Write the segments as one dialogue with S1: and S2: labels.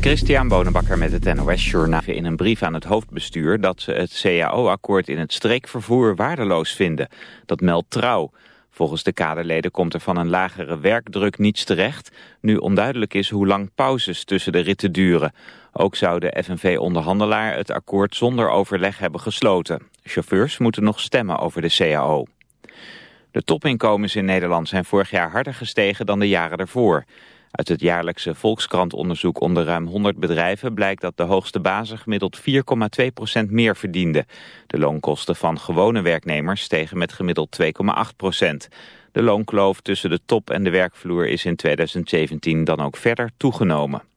S1: Christian Bonenbakker met het NOS Journaal in een brief aan het hoofdbestuur dat ze het CAO-akkoord in het streekvervoer waardeloos vinden. Dat meldt trouw. Volgens de kaderleden komt er van een lagere werkdruk niets terecht, nu onduidelijk is hoe lang pauzes tussen de ritten duren. Ook zou de FNV-onderhandelaar het akkoord zonder overleg hebben gesloten. Chauffeurs moeten nog stemmen over de CAO. De topinkomens in Nederland zijn vorig jaar harder gestegen dan de jaren ervoor. Uit het jaarlijkse Volkskrant-onderzoek onder ruim 100 bedrijven blijkt dat de hoogste bazen gemiddeld 4,2% meer verdienden. De loonkosten van gewone werknemers stegen met gemiddeld 2,8%. De loonkloof tussen de top en de werkvloer is in 2017 dan ook verder toegenomen.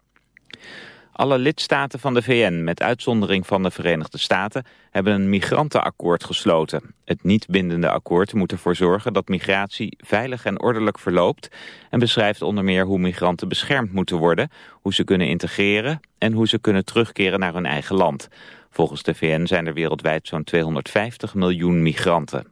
S1: Alle lidstaten van de VN, met uitzondering van de Verenigde Staten, hebben een migrantenakkoord gesloten. Het niet bindende akkoord moet ervoor zorgen dat migratie veilig en ordelijk verloopt en beschrijft onder meer hoe migranten beschermd moeten worden, hoe ze kunnen integreren en hoe ze kunnen terugkeren naar hun eigen land. Volgens de VN zijn er wereldwijd zo'n 250 miljoen migranten.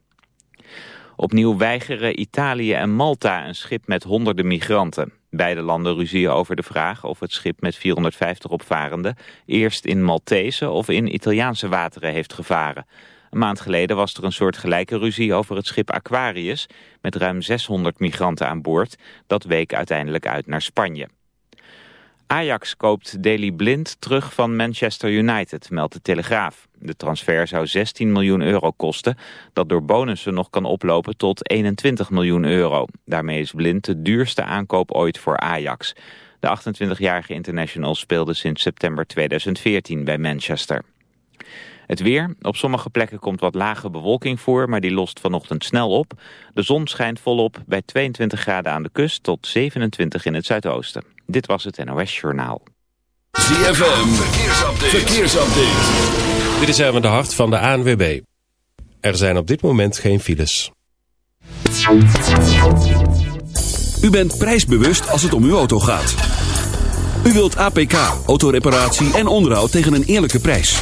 S1: Opnieuw weigeren Italië en Malta een schip met honderden migranten. Beide landen ruzien over de vraag of het schip met 450 opvarenden eerst in Maltese of in Italiaanse wateren heeft gevaren. Een maand geleden was er een soort gelijke ruzie over het schip Aquarius met ruim 600 migranten aan boord. Dat week uiteindelijk uit naar Spanje. Ajax koopt Daley Blind terug van Manchester United, meldt de Telegraaf. De transfer zou 16 miljoen euro kosten, dat door bonussen nog kan oplopen tot 21 miljoen euro. Daarmee is Blind de duurste aankoop ooit voor Ajax. De 28-jarige international speelde sinds september 2014 bij Manchester. Het weer. Op sommige plekken komt wat lage bewolking voor, maar die lost vanochtend snel op. De zon schijnt volop bij 22 graden aan de kust tot 27 in het zuidoosten. Dit was het NOS Journaal.
S2: ZFM. Verkeersupdate. Verkeersupdate.
S3: Dit is even de hart van de ANWB. Er zijn op dit moment geen files.
S4: U bent prijsbewust als het om uw auto gaat. U wilt APK, autoreparatie en onderhoud tegen een eerlijke prijs.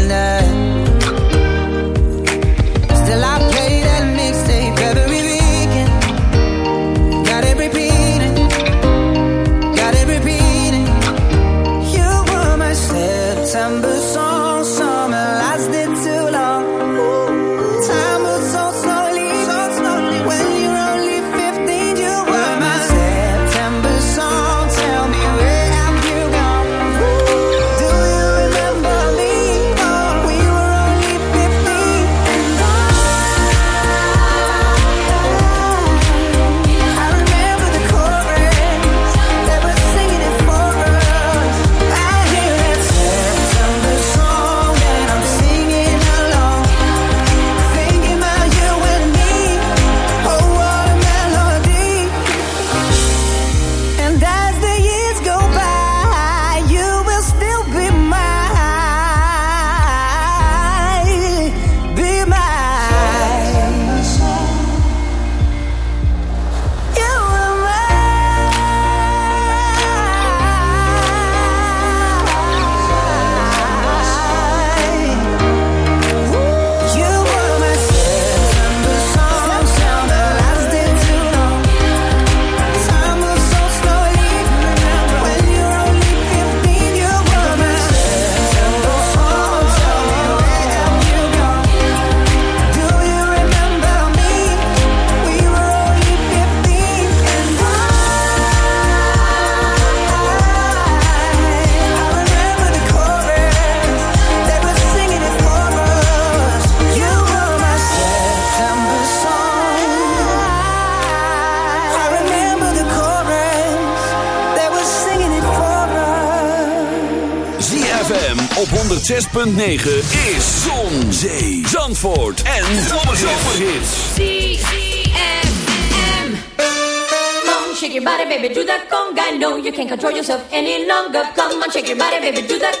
S4: 106.9 is Zon, Zee, Zandvoort en Zomerhits.
S5: ZFM. Come on, shake your body, baby, do that conga. No, you can't control yourself any longer. Come on, shake your body, baby, do that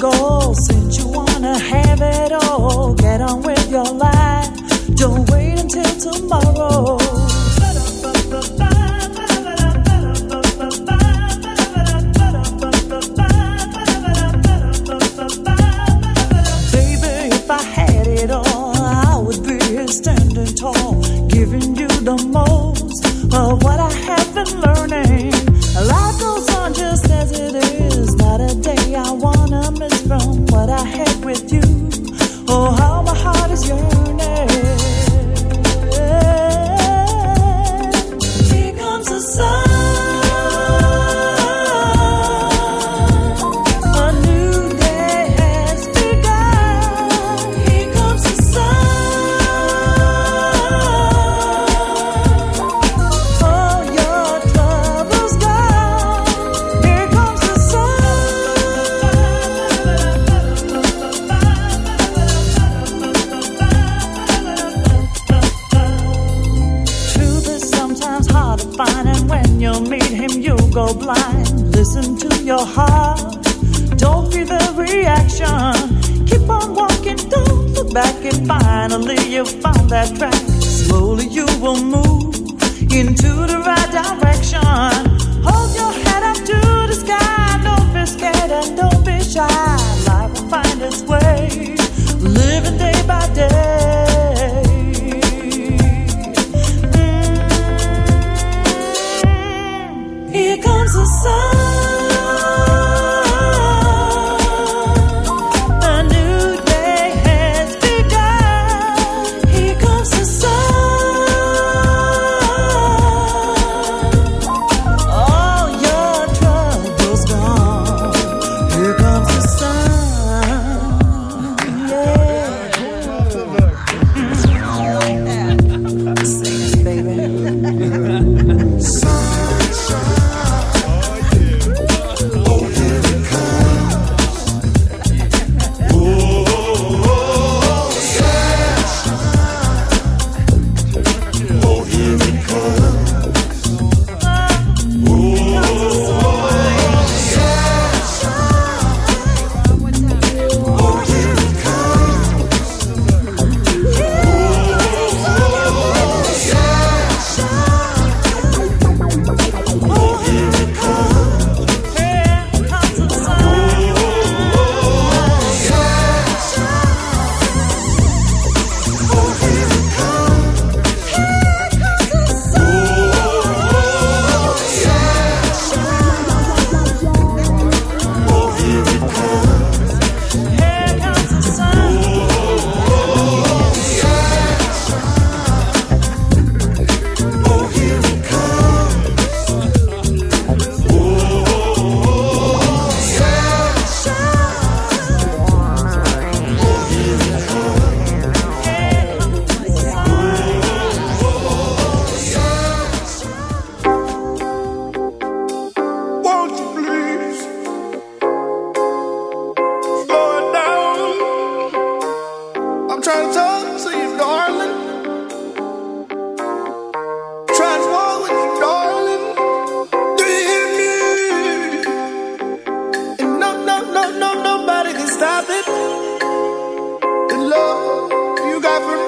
S6: goal since you wanna have it all. Get on with your life. Don't wait until tomorrow.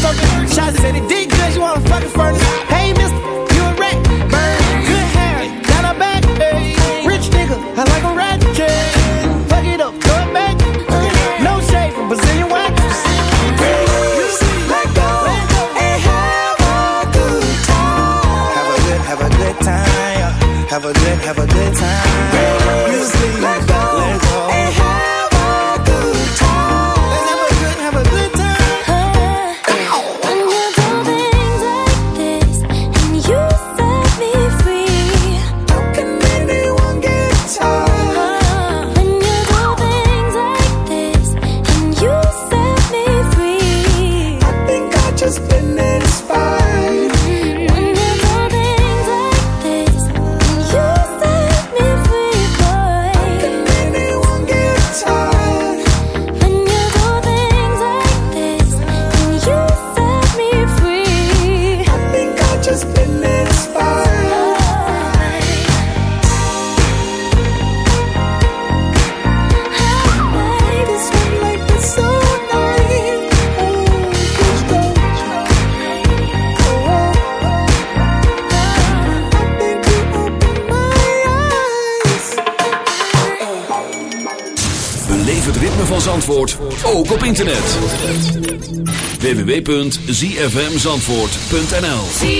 S7: Shots said he did good, you wanna fucking furnace.
S4: www.zfmzandvoort.nl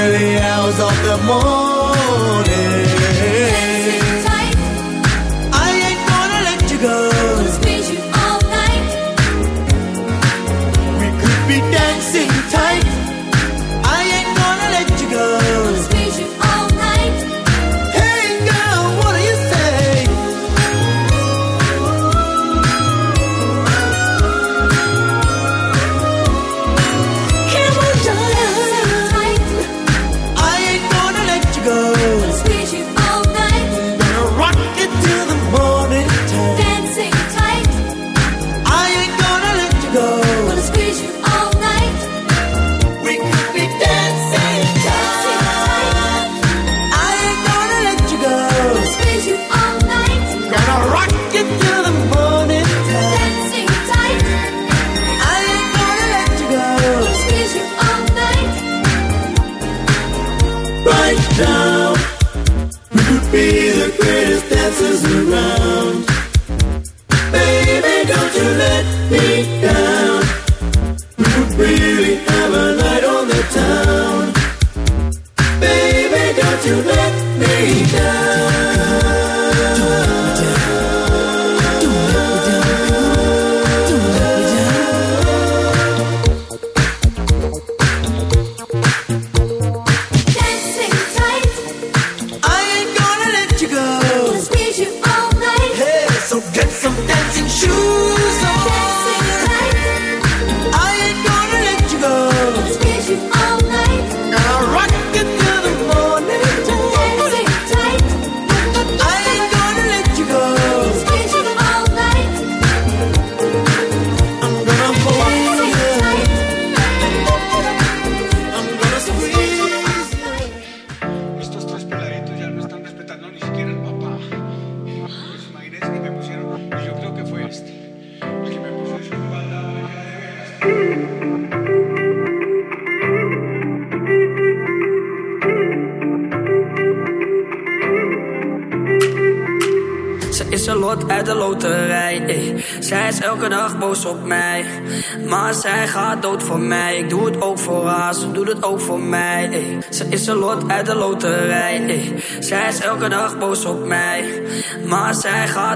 S7: early hours of the morning.
S8: rock you
S9: to the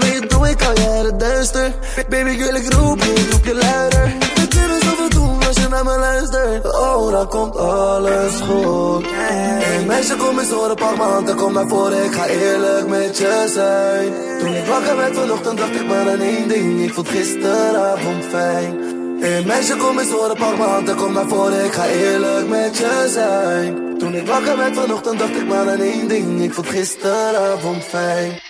S8: Mee, doe ik al jaren duister. Baby, wil ik roep je, roep je luider. We kunnen zoveel doen als je naar me luistert. Oh, dan komt alles goed. Hey, meisje, kom eens horen, pak m'n hand en kom naar voren. Ik ga eerlijk met je zijn. Toen ik wakker werd vanochtend, dacht ik maar aan één ding. Ik vond gisteravond fijn. Hey, meisje, kom eens horen, pak m'n hand en kom naar voren. Ik ga eerlijk met je zijn. Toen ik wakker werd vanochtend, dacht ik maar aan één ding. Ik vond gisteravond fijn.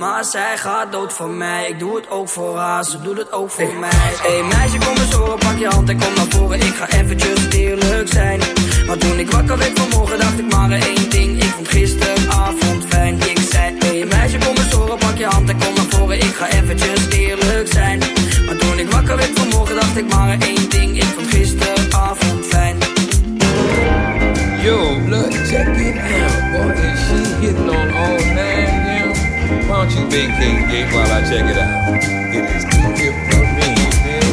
S9: Maar zij gaat dood voor mij. Ik doe het ook voor haar, ze doet het ook voor mij. Hey meisje, kom eens horen, pak je hand en kom naar voren. Ik ga eventjes eerlijk zijn. Maar toen ik wakker werd vanmorgen, dacht ik maar één ding. Ik vond gisteravond fijn. Ik zei, hey meisje, kom eens horen, pak je hand en kom naar voren. Ik ga eventjes eerlijk zijn. Maar toen ik wakker werd vanmorgen, dacht ik maar één ding. Ik vond gisteravond fijn.
S10: Yo, look, check it out. Boy, she hitting on all nine? Why don't you vacate gate while I check it out? It is too hip for me, you feel?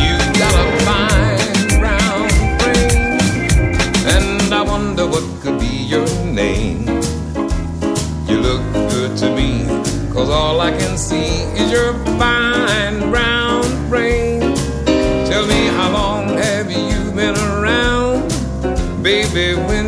S10: You got a fine brown frame, and I wonder what could be your name. You look good to me, cause all I can see is your fine brown frame. Tell me how long have you been around? Baby, when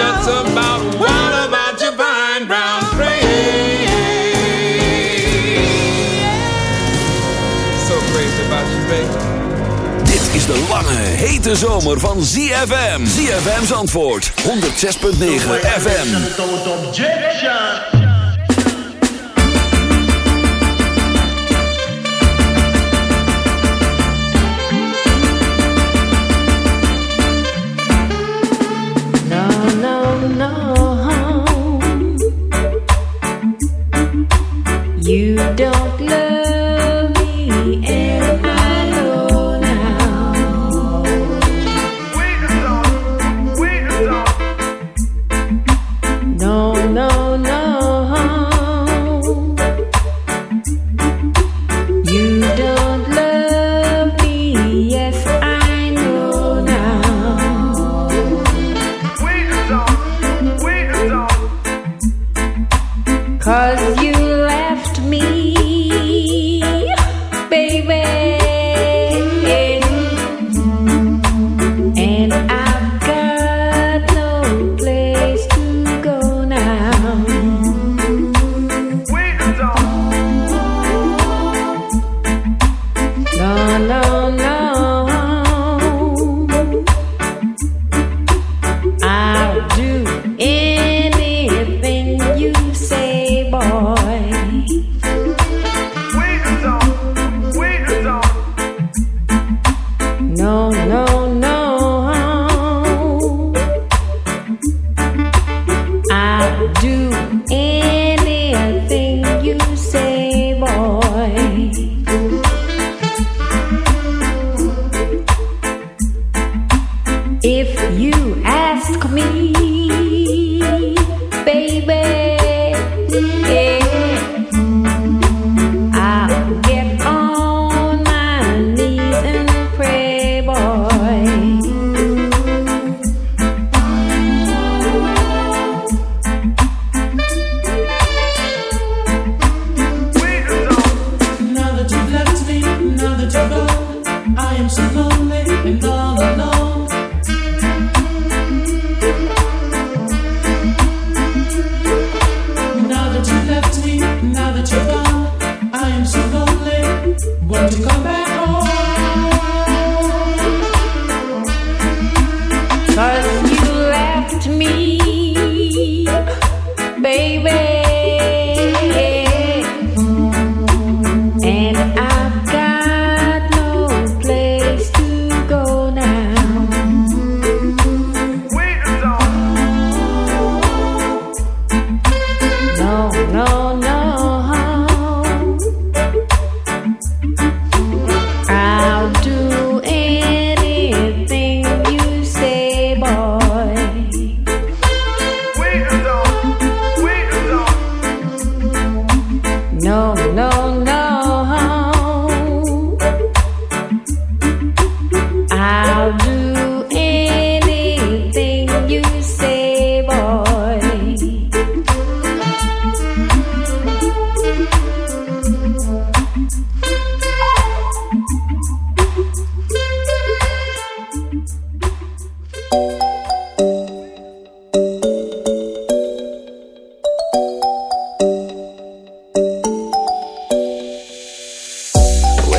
S11: nuts about,
S10: what about your fine brown frame? So crazy about you, baby.
S2: Dit is de lange, hete zomer van ZFM. ZFM's antwoord, 106.9 FM.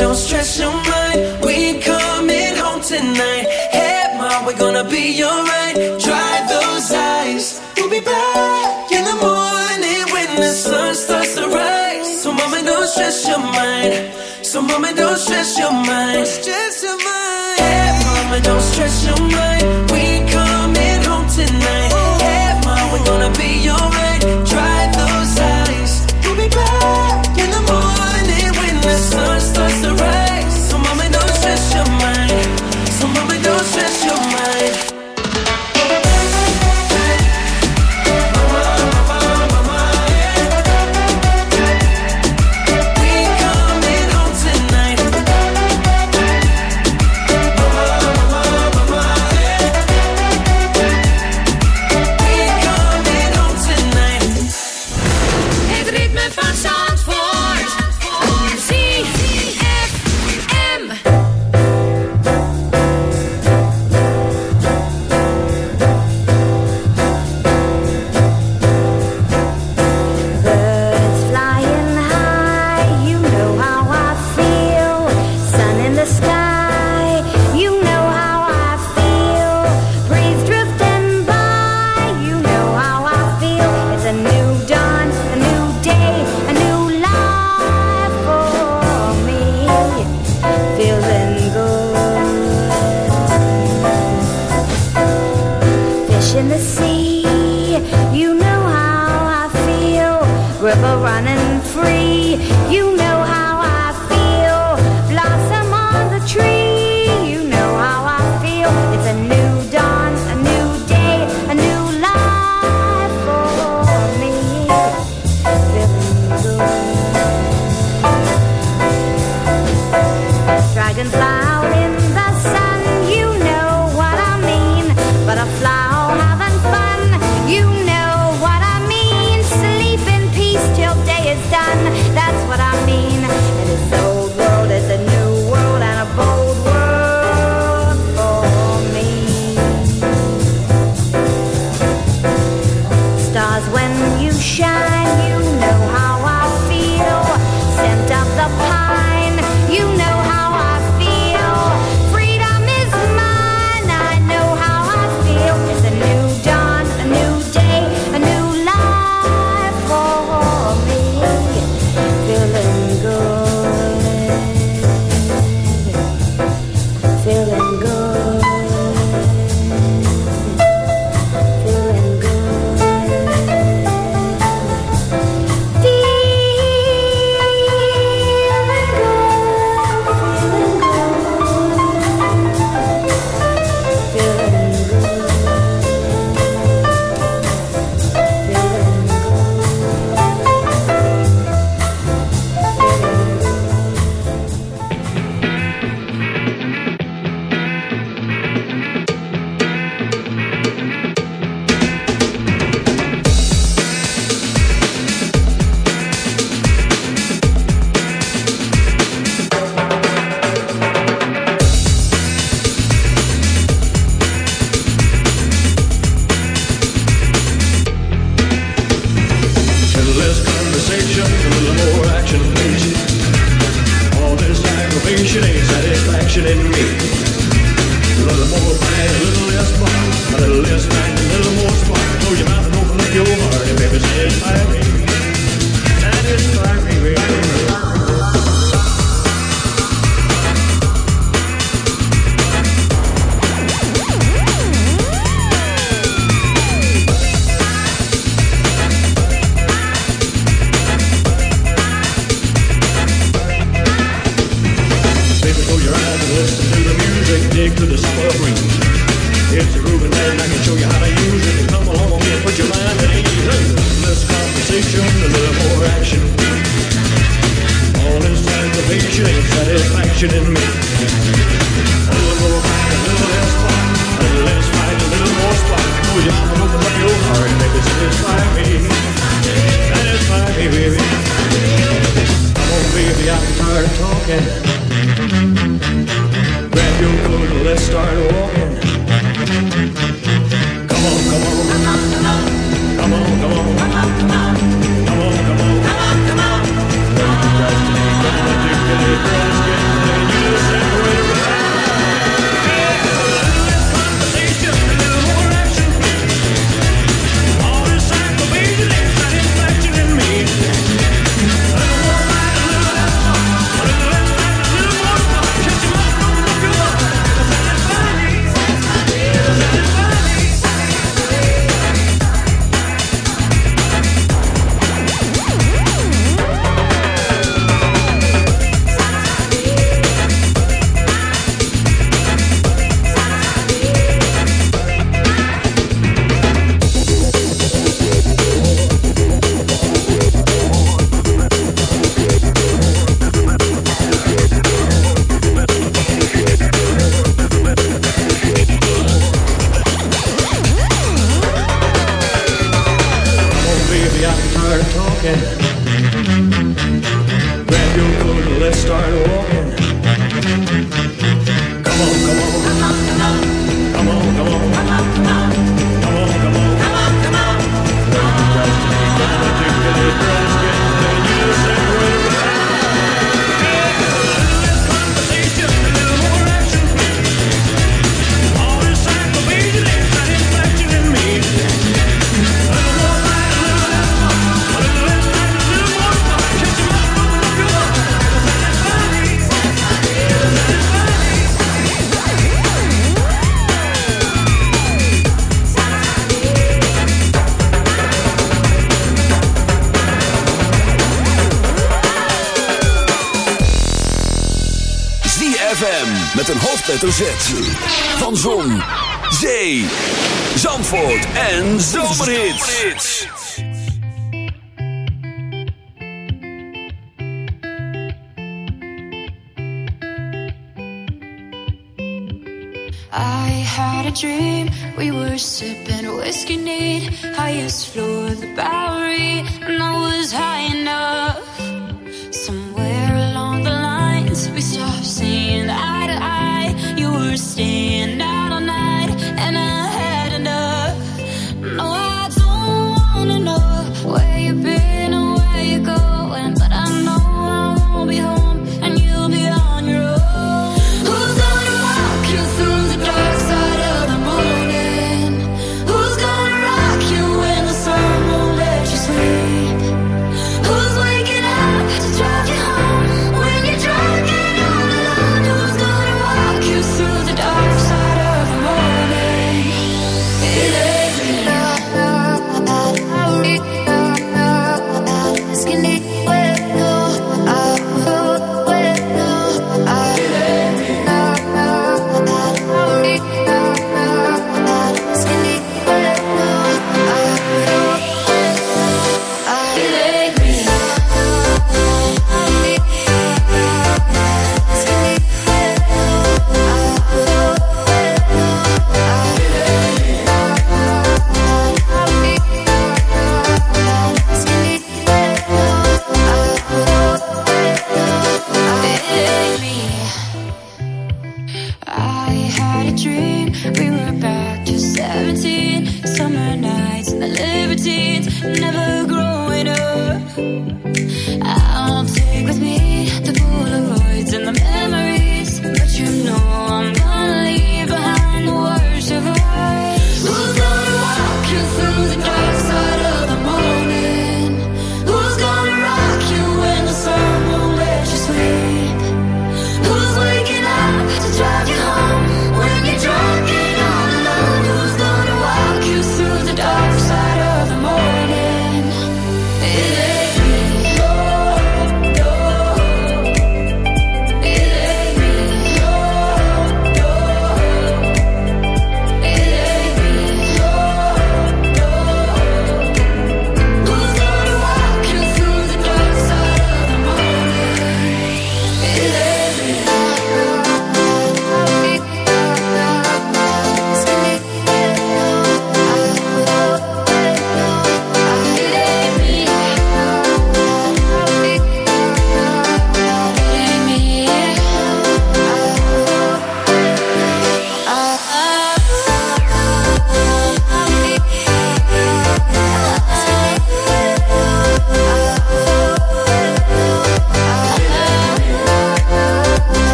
S12: Don't stress your mind. We coming home tonight. Hey, mom, we're gonna be alright. Dry those eyes. We'll be back in the morning when the sun starts to rise. So, don't stress your mind. So, don't stress your mind. Stress your mind. Hey, mama, don't stress your mind. In
S13: me.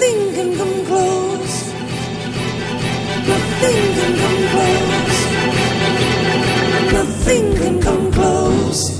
S11: Nothing can come close. Nothing can come close. Nothing can come close.